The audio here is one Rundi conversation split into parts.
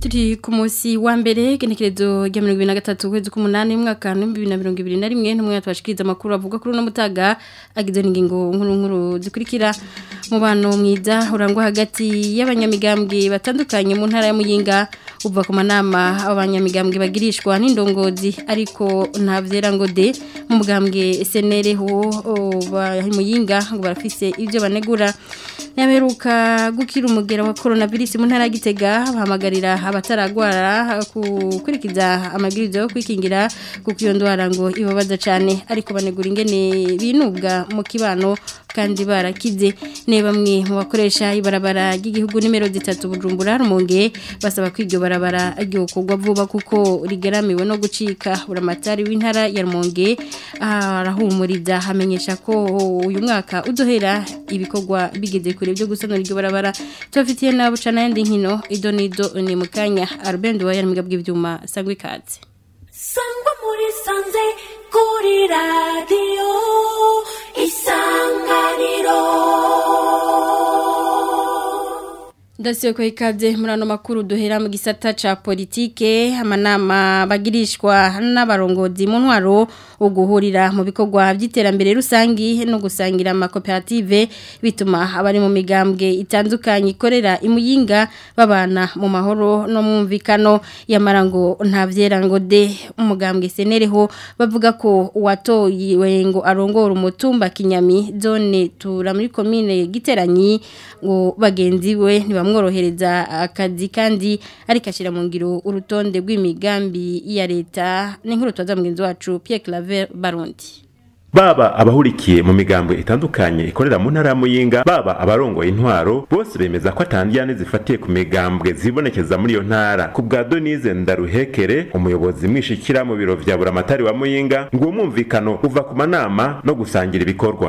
turi ku munsi wa mbere igenekerezo rya mirongo ibiri na gatatu ukwezi k'umunani umwaka w'ibihumbi na mirongo ibiri na rimwe n'umwe tubashikiriza amakuru avuga kuri uno mutaga agizwe n'ingingo nkuru nkuru zikurikira umubano mwiza urangwa hagati y'abanyamigambwe batandukanye mu ntara ya muyinga buva ku manama abanyamigambwe bagirishwa n'indongozi ariko nta byera ngo de mu bwambwe senere ho muyinga ngo barafise ibyo banegura yameruka gukira umugera wa coronavirus mu ntara gitega bahamagarira abataragwara gukurikiza amabwiriza yo kwikingira kuko iyo ndwara ngo ibabaza cyane ariko banegura ingene binubwa mu kibano kandi barakize ni bamwe mu bakoresha ibarabara ry'igihugu nimero zitatu bujumbura rumonge basaba kwiga ibarabara ryokogwa vuba kuko rigaramiwe no gucika buramatari w'intara ya Rumonge ah, arahumuriza hamenyesha ko uyu mwaka uduhera ibikogwa bigeze kure byo gusanura iryo barabara tubafitiye nabo cana yandi nkino ido ni mukanya Albert wa yarimwe bw'ibyuma sangwe ikaze sangwa muri sanze kuri radio isanganiro Dasiyo kwa ikaze murano makuru duhera mu gisata cha politike amanama bagirishwa n'abarongozi mu uguhurira mu bikorwa by'iterambere rusangi no gusangira amakoperative bituma abari mu migambwe itandukanye ikorera imuyinga babana mu mahoro no mwumvikano yamara ngo ntabyera ngo de umugambwe senereho bavuga ko uwatoyiwe ngo arongora umutumba kinyami zone tura muri komine giteranyi ngo bagenzi we ntibamworohereza akazi kandi ariko ashyira mu ngiro urutonde rw'imigambi ya leta ni nk'urutwaza mugenzi wacu Pierre Claver Bernard Barunti. baba abahurikiye mu migambo itandukanye ikorera mu ntara ya muyinga baba abarongoye intwaro bose bemeza ko atandiyane zifatiye ku migambwe zibonekeza muri iyo ntara ku bwa donize ndaruhekere umuyobozi mwishikira mu biro vya buramatari wa muyinga ngo umumvikano uva ku manama no gusangira ibikorwa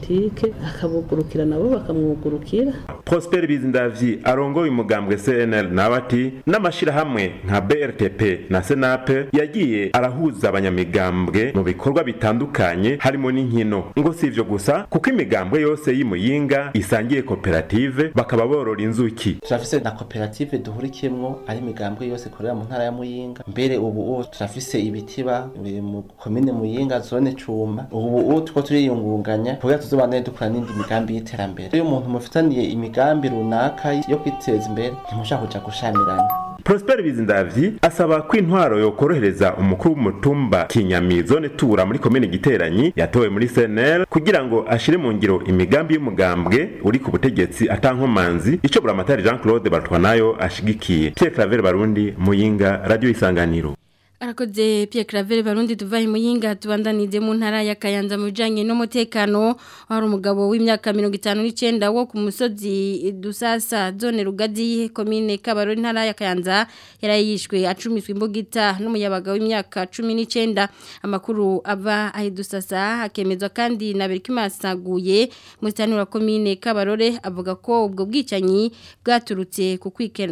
politiki akabugurukira nabo bakamwugurukira Prosper Bizindavyi arongoye umugambwe CNL nawe ati n'amashyirahamwe nka BRTP na Senape yagiye arahuza abanyamigambwe mu bikorwa bitandukanye harimo n'inkino ngo si ibyo gusa kuko imigambwe yose y'iri muyinga isangiye koperative bakaba borora inzuki turafise na koperative duhurikiyemwo ari imigambwe yose ikorera mu ntara ya muyinga mbere ubu turafise ibitiba e, mu komine muyinga zone cuma ubu tuko turiyungunganya kugira tuzobanane dukora n'indi migambi y'iterambere iyo umuntu mufitaniye imigambi runaka yo kwiteza imbere ntimushaka kuja gushamirana Prosper Bizindavyi asaba ko intwaro yokorohereza umukuru w'umutumba Kinyami zone tura muri komine Giteranyi yatowe muri CNL kugira ngo ashire mu ngiro imigambi y'umugambwe uri ku butegetsi atankomanzi icobora amatari Jean Claude Bartwanayo ashigikiye Pierre Claver Barundi Muyinga Radio Isanganiro arakoze Pierre Claver barundi tuvaye mu yinga tubandanize mu ntara ya Kayanza mu bijanye n'umutekano hari umugabo w'imyaka 59 wo ku musozi dusasa zone Rugadi commune Kabaro ntara ya Kayanza yarayishwe acumiswe imbugita n'umuyabaga w'imyaka 19 amakuru ava ahe dusasa akemezwa kandi na Berkimasaguye mu stanura commune Kabarore avuga ko ubwo bwicanyi bwaturutse ku kwikena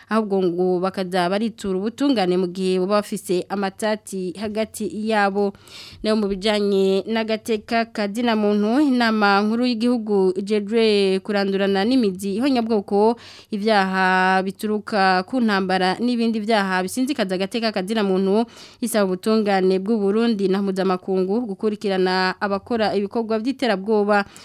ahubwo ngo bakaza baritura ubutungane mu gihe baba bafise amatati hagati hagati yabo nayo mu bijyanye n'agateka ka muntu inama nkuru y'igihugu Jedre kurandurana n'imidzi ihonyabwoko ibyaha bituruka ku ntambara n'ibindi byaha bisinzikaza agateka ka muntu isaba ubutungane Burundi na mpuzamakungu gukurikirana abakora ibikorwa by'iterabwoba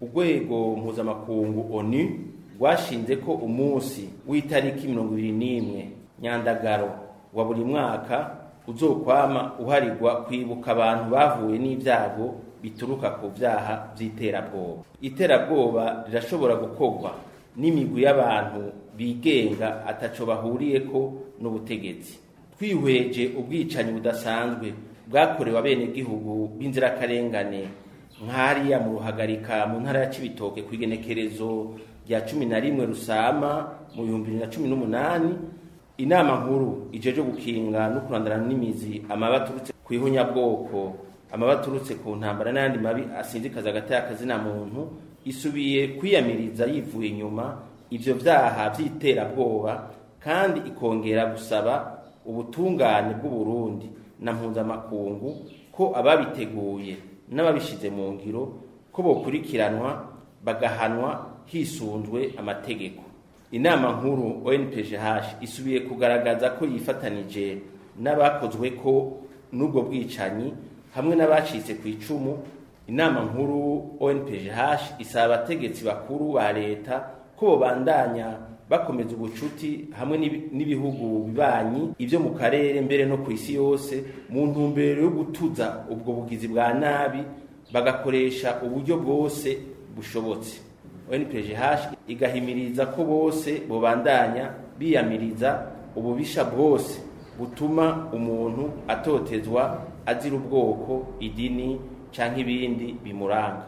urwego mpuzamakungu oni rwashinze ko umunsi w'itariki mirongo n'imwe nyandagaro wa buri mwaka uzokwama uharigwa kwibuka abantu bavuye n'ibyago bituruka ku byaha by'iterabwoba iterabwoba rirashobora gukorwa n'imigwi y'abantu bigenga ataco bahuriyeko n'ubutegetsi twihweje ubwicanyi budasanzwe bwakorewe abenegihugu b'inzirakarengane nk'ariya mu ruhagarika mu ntara ya Cibitoke ku igenekerezo rya cumi na rimwe Rusama mu bihumbi bibiri na cumi n'umunani inama nkuru ijeje gukinga no kurandana n'imizi amabaturutse ku ihunyabwoko amabaturutse ku ntambara n'ayandi mabi asinzikaza agateka zina muntu isubiye kwiyamiriza yivuye inyuma ibyo byaha by'iterabwoba kandi ikongera gusaba ubutungane bw'uburundi na mpuzamakungu ko ababiteguye n'ababishyize mu ngiro ko bokurikiranwa bagahanwa hisunzwe amategeko inama nkuru onpgh isubiye kugaragaza ko yifatanije n'abakozwe ko n'ubwo bwicanyi hamwe n'abacitse ku icumu inama nkuru onph isaba abategetsi bakuru ba leta ko babandanya bakomeza ubucuti hamwe n'ibihugu bibanyi ibyo mu karere mbere no ku isi yose mu ntumbero yo gutuza ubwo bugizi bwa nabi bagakoresha uburyo bwose bushobotse onph igahimiriza ko bose bobandanya biyamiriza ububisha bwose butuma umuntu atotezwa azira ubwoko idini cyangwa ibindi bimuranga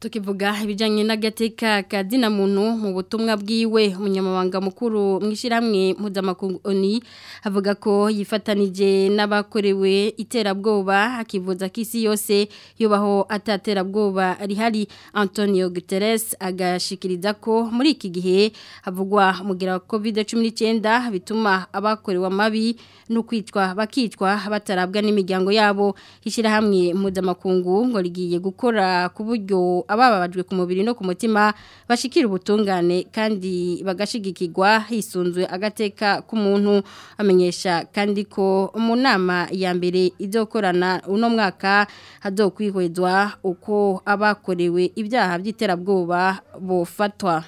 tukivuga ibijyanye n'agateka ka muntu mu butumwa bwiwe umunyamabanga mukuru mwishyirahamwe mpuzamakungu oni avuga ko yifatanije n'abakorewe iterabwoba akivuza ko isi yose yubaho ata ataterabwoba rihari antonio guterres agashikiriza ko muri iki gihe havugwa umugera wa kovide cumi n'icyenda bituma abakorewe amabi no kwicwa bakicwa batarabwa n'imiryango yabo ishyirahamwe mpuzamakungu ngo rigiye gukora ku buryo abababajwe ku mubiri no ku mutima bashikira ubutungane kandi bagashigikirwa hisunzwe agateka k'umuntu amenyesha kandi ko mu nama ya mbere izokorana uno mwaka hazokwihwezwa uko abakorewe ibyaha by'iterabwoba bufatwa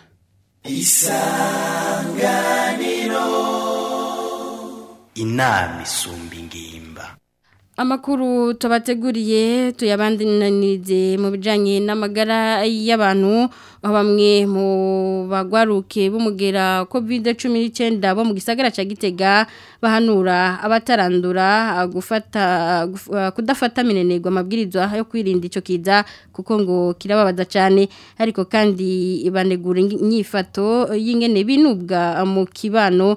isanganiro inama isumbi amakuru tubateguriye tuyabandanirize mu bijyanye n'amagara y'abantu bamwe mu bagwaruke b'umugera kovide cumi n'icyenda bo mu gisagara cya gitega bahanura abatarandura kudafata minenego amabwirizwa yo kwirinda icyo kiza kuko ngo kirababaza cyane ariko kandi banegura inyifato y'ingene binubwa mu kibano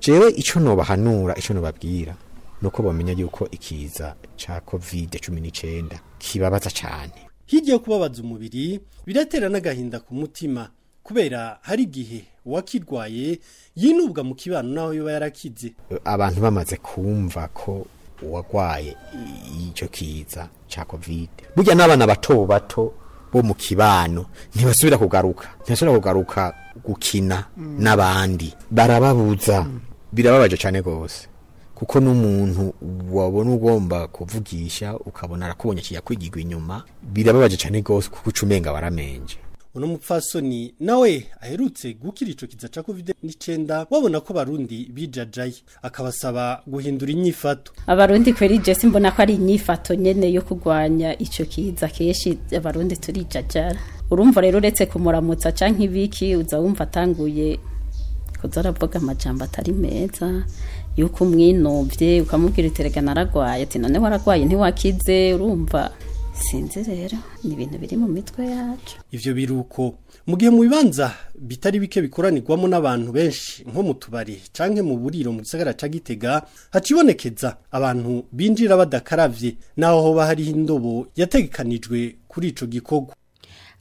jewe icyo nubahanura icyo nubabwira nuko bamenya yuko ikiza ca covid cumi n'icyenda kibabaza cyane hirya yo kubabaza umubiri biratera n'agahinda ku mutima kubera hari igihe uwakirwaye yinubwa mu kibano naho yaba yarakize abantu bamaze kumva ko uwarwaye icyo kiza cya kovide burya n'abana bato bato bo mu kibano ntibasubira kugaruka ntibasubira kugaruka gukina mm. n'abandi barababuza mm. birababaje cyane rwose kuko n'umuntu wabona ugomba kuvugisha ukabona arakubonye kiyakwigirwa inyuma birababaje cyane rwose kuko ucumenga waramenje uno mupfasoni nawe aherutse gukira ico kiza ca COVID-19 wabona ko barundi bijajaye akabasaba guhindura inyifato abarundi kweri je simbona ko ari inyifato nyene yo kugwanya ico kiza keshi abarundi turijajara urumva rero uretse kumuramutsa canke ibiki uza wumva atanguye kuzaravuga amajambo atari meza yuko umwinubye ukamubwira iterega naragwaye ati noneho waragwaye ntiwakize urumva sinzi rero ni ibintu biri mu mitwe yacu ibyo biruko mu gihe mu bibanza bitari bike bikoranirwamo n'abantu benshi nko mu tubari canke mu buriro mu gisagara cya Gitega hacibonekeza abantu binjira badakarabye naho hoba hariho indobo yategekanijwe kuri icyo gikorwa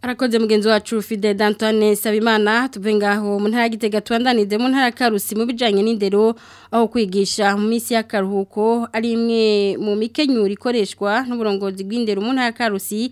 arakoze mugenzi wacu fide d'antoine sabimana tuve ngaho mu ntara gitega tubandanide mu ntara karusi mu bijyanye n'indero aho kwigisha mu minsi y'akaruhuko ari imwe mu mikenyuri ikoreshwa n'uburongozi bw'indero karusi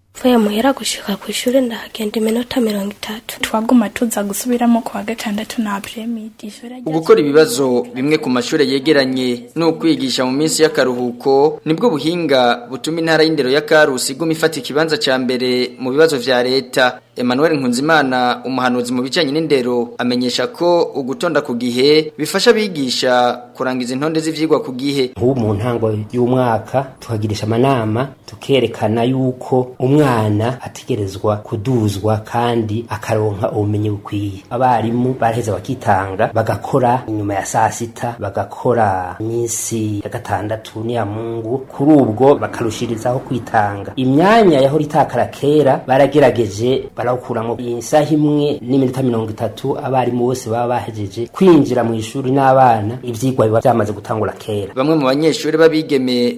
mvuye muhera gushika ku ishuri ndahagenda iminota mirongo itatu twaguma tuza gusubiramo kuwa gatandatu na apremidi gukora ibibazo bimwe ku mashuri yegeranye ni ukwigisha mu minsi y'akaruhuko nibwo buhinga butuma intara y'indero ya karusi iguma ifata ikibanza cya mbere mu bibazo bya leta Emmanuel Nkunzimana umuhanuzi mu bijyanye n'indero amenyesha ko ugutonda ku gihe bifasha abigisha kurangiza intonde z'ibyigwa ku gihe mu ntango y'umwaka tuhagirisha amanama tukerekana yuko umwana ategerezwa kuduzwa kandi akaronka ubumenyi bukwiye abarimu baraheza bakitanga bagakora nyuma ya saa sita bagakora iminsi ya gatandatu n'iya mungu kuri ubwo bakarushirizaho kwitanga imyanya yahora itakara kera baragerageje barawukuramo iyi imwe n'iminota mirongo itatu abarimu bose baba bahejeje kwinjira mu ishuri n'abana ibyigwa biba byamaze gutangura kera bamwe mu banyeshuri b'abigeme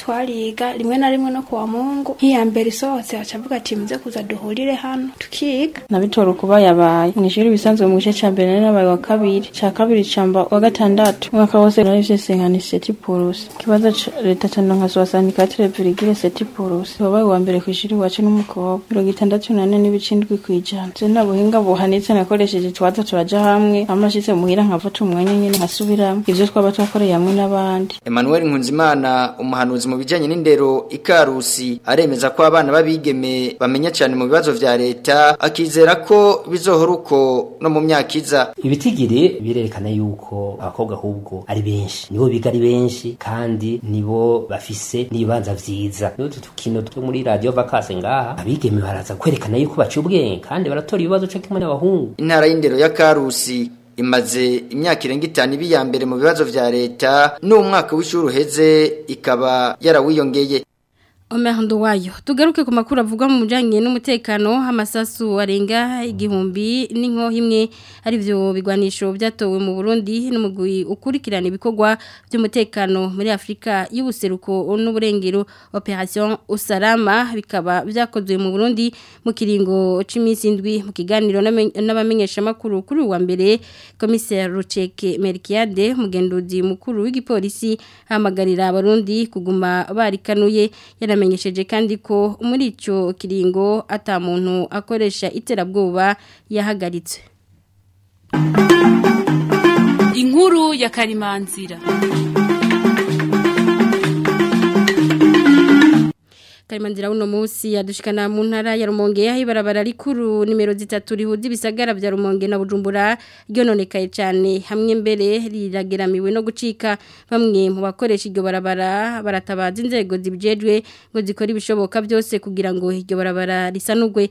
twariga rimwe na rimwe no kuwa mungu nk'iya mbere isohoka hose aca avuga ati muze kuza duhurire hano tukiga na bitora ukuba yabaye mu ishuri bisanzwe mu gice cya mbere narabaye wa kabiri cya kabiri camba wa gatandatu umwaka wose narivye sengani seti purusi ikibazo leta canonka so sanikatere virigire seti purusi wabaye wa mbere ku ishuri wacu n'umukobwa mirongo itandatu na ne n'ibicindwi kw'ijana je nta buhinga buhanitse nakoresheje twaza turaja hamwe amashitse muhira nkafata umwanya nyene nkasubiramwo ivyo twaba twakoreye hamwe n'abandi Emmanuel Nkunzimana umuhanuzi mu bijyanye n'indero ikarusi aremeza ko abana b'abigeme bamenya cyane mu bibazo bya leta akizera ko bizohora uko no mu myaka iza ibitigiri birerekana yuko abakobwa ahubwo ari benshi nibo biga ari benshi kandi nibo bafise n'ibibanza vyiza n'utu tukino two muri radio vacance ngaha abigeme baraza kwerekana yuko baciye ubwenge kandi baratora ibibazo cyo kimwe n'abahungu intara y'indero ya Karusi imaze imyaka irenga itanu ibi ya mbere mu bibazo bya leta n'umwaka w'ishuri uheze ikaba yarawiyongeye Omerando wayo tugaruke ku makuru avugwa mu n'umutekano amasasu arenga igihumbi n'inko imwe ari byo bigwanisho byatowe mu Burundi n'umugwi ukurikirana ibikorwa by'umutekano muri Afrika y'ubuseruko n'uburengero Operation Usalama bikaba byakozwe mu Burundi mu kiringo c'iminsi ndwi mu kiganiro n'abamenyesha makuru kuri uwa mbere commissaire Ruceke Merkiade mugenduzi mukuru w'igipolisi hamagarira abarundi kuguma barikanuye yana yaramenyesheje kandi ko muri icyo kiringo atamuntu akoresha iterabwoba yahagaritse inkuru ya karimanzira karimangira uno munsi yadushikana mu ntara ya rumonge aho ibarabara rikuru nimero zitatu rihuza ibisagara bya rumonge na bujumbura ryononekaye cyane hamwe mbere rirageramiwe no gucika bamwe mu bakoresha iryo barabara baratabaza inzego zibijejwe ngo zikore ibishoboka byose kugira ngo iryo barabara risanugwe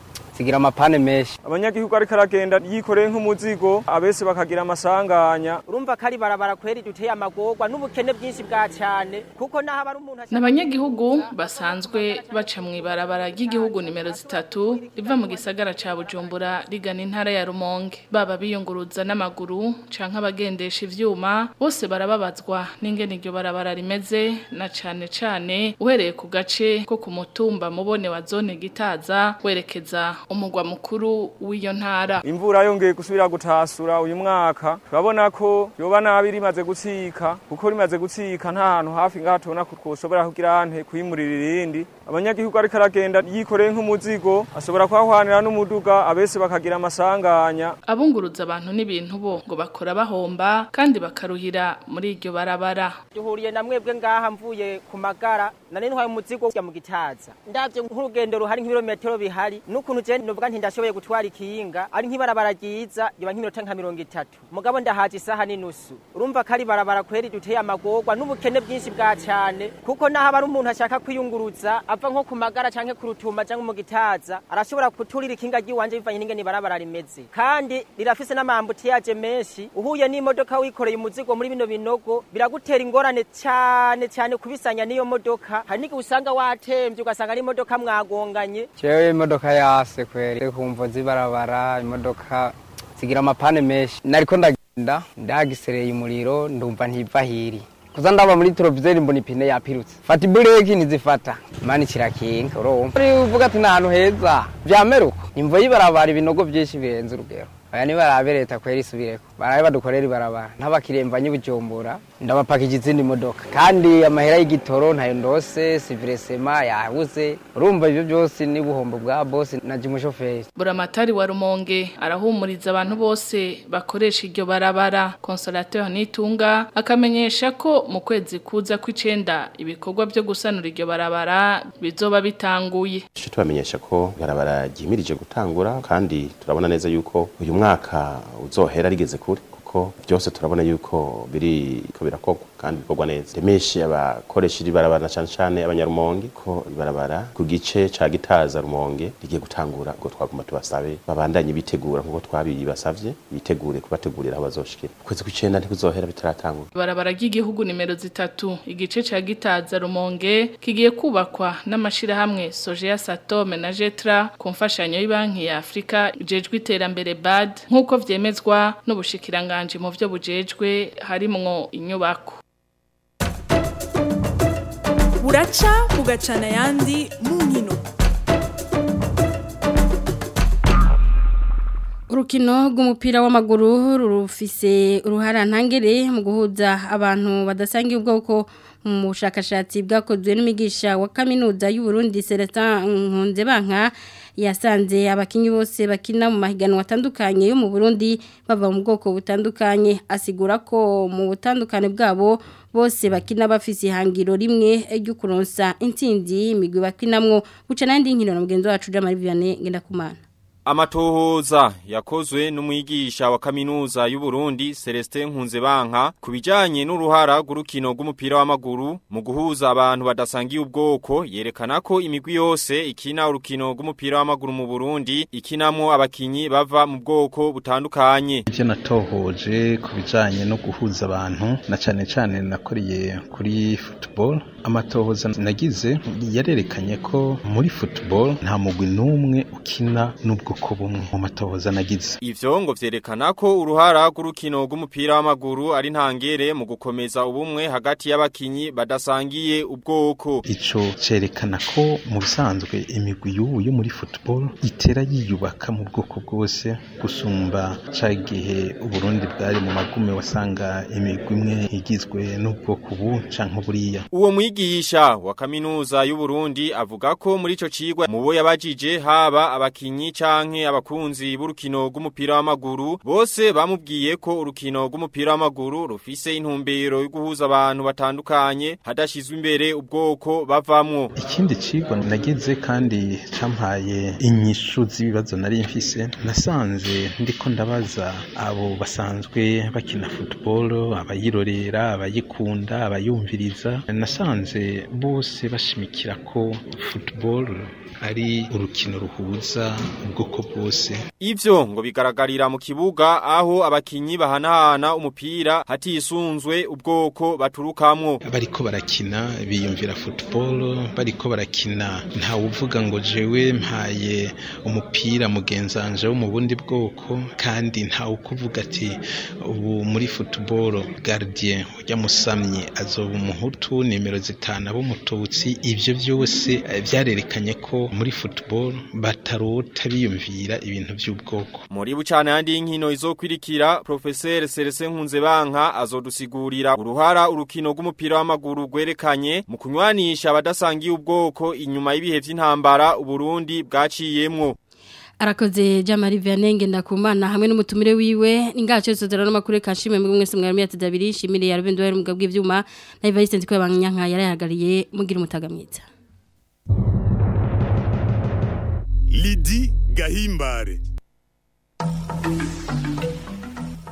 zigira amapane menshi abanyagihugu ariko aragenda yikoreye nk'umuzigo abese bakagira amasanganya urumva ko ari barabara kweri duteye amagorwa n'ubukene bwinshi bwa cyane kuko naho abari umuntu ni abanyagihugu basanzwe baca mu ibarabara ry'igihugu nimero zitatu riva mu gisagara cya bujumbura rigana intara ya rumonge baba biyunguruza n'amaguru canke abagendesha ibyuma bose barababazwa n'ingene iryo barabara rimeze na cyane cyane uhereye ku gace ko ku mutumba mubone wa zone gitaza werekeza umugwa mukuru w'iyo ntara imvura yongeye gusubira gutasura uyu mwaka turabona ko yoba nabi rimaze gutsika kuko rimaze gutsika nta hantu hafi ngaha tubona ko twoshobora kugira ahantu kwimurira irindi abanyagihugu ariko aragenda yikoreye nk'umuzigo ashobora kuhahwanira n'umuduga abese bakagira amasanganya abunguruza abantu n'ibintu bo ngo bakora bahomba kandi bakaruhira muri iryo barabara duhuriye na mwebwe ngaha mvuye ku magara nane ntwaye umuzigo mu gitaza ndabyo nk'urugendo ruhari nk'ibirometero bihari n'ukuntu je nuvuga nti ndashoboye gutwara ikinga ari nk'ibarabara ryiza riba nk'iminota nka mirongo itatu mugabo ndahaje isaha n'inusu urumva ko ari barabara kweri duteye amagorwa n'ubukene bwinshi bwa cyane kuko naho aba ari umuntu ashaka kwiyunguruza ava nko ku magara canke ku rutuma canke mu gitaza arashobora kuturira ikinga ry'iwanje bivanye n'ingene ibarabara rimeze kandi rirafise n'amambutiyaje menshi uhuye n'imodoka wikoreye umuzigo muri bino binogo biragutera ingorane cyane cyane kubisanya n'iyo modoka hari n'igihe usanga watemvye ugasanga ari imodoka mwagonganye cewe imodoka yase zirashaje kweri kumva zibarabara imodoka zigira amapane menshi nariko ndagenda ndagisereye umuriro ndumva ntivahiri kuza ndaba muri trovizeri mbona ipine yapirutse fata ibureki ntizifata mani kirakinga urumva uvuga ati ni ahantu heza vyameruka imvo yibarabara ibinogo byinshi birenze urugero aya niba barabe leta kweri isubireko barabe badukorera ibarabara ntabakiremba nyibujumbura ndabapakije izindi modoka kandi amahera y'igitoro ntayo ndose siviresema yabuze urumva ibyo byose n'ubuhombo bwa bose na umushoferi buramatari wa rumonge arahumuriza abantu bose bakoresha iryo barabara konsorateri nitunga akamenyesha ko mu kwezi kuza kw'icenda ibikorwa byo gusanura iryo barabara bizoba bitanguye tuje tubamenyesha ko barabara ryimirije gutangura kandi turabona neza yuko uyu mwaka uzohera rigeze kure byose turabona yuko biri biriko birakorwa kandi bikorwa neza temeshi abakoresha iri barabara cyane cyane abanyarumonge ko ibarabara ku gice cya gitaza rumonge rigiye gutangura ubwo twagomba tubasabe babandanye bitegura nkuko twabibasavye bitegure kubategurira aho bazoshikira ukwezi kw'icenda ntikuzohera bitaratangura ibarabara ry'igihugu nimero zitatu igice cya gitaza rumonge kigiye kubakwa n'amashirahamwe sojeya satome na jetra ku mfashanyo y'Ibanki ya Afrika jejwe iterambere BAD nk'uko vyemezwa n’ubushikiranganji mu byo bujejwe harimwo inyubako buraca mugacana ayandi mu nkino urukino rw'umupira w'amaguru rufise uruhara ntangere mu guhuza abantu badasangiye ubwoko mu bushakashatsi bwakozwe n'imigisha wa kaminuza y'uburundi Celestin nkunze banka yasanze abakinnyi bose bakina mu mahiganwa atandukanye yo mu burundi bava mu bwoko butandukanye asigura ko mu butandukane bwabo bose bakina bafise ihangiro rimwe ryo intindi intsinzi imigwi bakinamwo guca nandi nkino na mugenzi wacu Jamari Vianney ngenda kumana Amatohoza yakozwe n'umwigisha wa kaminuza y'u Burundi Celestin Nkunzebanka kubijanye n'uruhara gurukino rw'umupira w'amaguru mu guhuza abantu badasangiye ubwoko yerekana ko imigwi yose ikina urukino rw'umupira w'amaguru mu Burundi ikinamwo abakinyi bava mu bwoko butandukanye. Ivyo natohoje kubijanye no guhuza abantu na cane cane nakoriye kuri football amatohoza nagize yarerekanye ko muri football nta mugwi numwe ukina n'ubwo bwoko bumwe mu matohoza nagize ivyo ngo vyerekana ko uruhara rw'urukino rw'umupira w'amaguru ari ntangere mu gukomeza ubumwe hagati y'abakinyi badasangiye ubwoko ico cerekana ko mu bisanzwe imigwi y'ubu yo muri football itera yiyubaka mu bwoko bwose gusumba ca gihe uburundi bwari mu magume wasanga imigwi imwe igizwe n'ubwoko ubu canke buriya uwo mwigisha wa kaminuza y'uburundi avuga ko muri ico cigwa mu bo yabajije haba abakinyi canke canke abakunzi b'urukino rw'umupira w'amaguru bose bamubwiye ko urukino rw'umupira w'amaguru rufise intumbero yo guhuza abantu batandukanye hadashizwe imbere ubwoko bavamwo ikindi cigo nagize kandi campaye inyishu z'ibibazo nari mfise nasanze ndiko ndabaza abo basanzwe bakina football abayirorera abayikunda abayumviriza nasanze bose bashimikira ko football ari urukino ruhuza ubwoko bwose ivyo ngo bigaragarira mu kibuga aho abakinyi bahanahana umupira hatisunzwe ubwoko baturukamwo bariko barakina biyumvira football bariko barakina nta uvuga ngo jewe mpaye umupira mugenzanje wo mu bundi bwoko kandi nta ukuvuga ati ubu muri football gardien ujya musamye azoba umuhutu nimero zitanu ab'umututsi ibyo byose byarerekanye eh, ko muri football batarota biyumvira ibintu by'ubwoko muri bucana y'inkino izokwirikira professeur Serese Nkunze banka azodusigurira uruhara urukino rw'umupira w'amaguru gwerekanye mu kunywanisha abadasangiye ubwoko inyuma y'ibihe by'intambara uburundi bwaciyemwo arakoze jamari vianenge ndakumana hamwe n'umutumire wiwe ingacho sozera no makure kashime mwe mwese mwaramiye atadabiri shimire ya rubendo wa mugabwe byuma na Evariste ndiko yabanyanka yarayagariye mugira umutagamwiza lidi gahimbare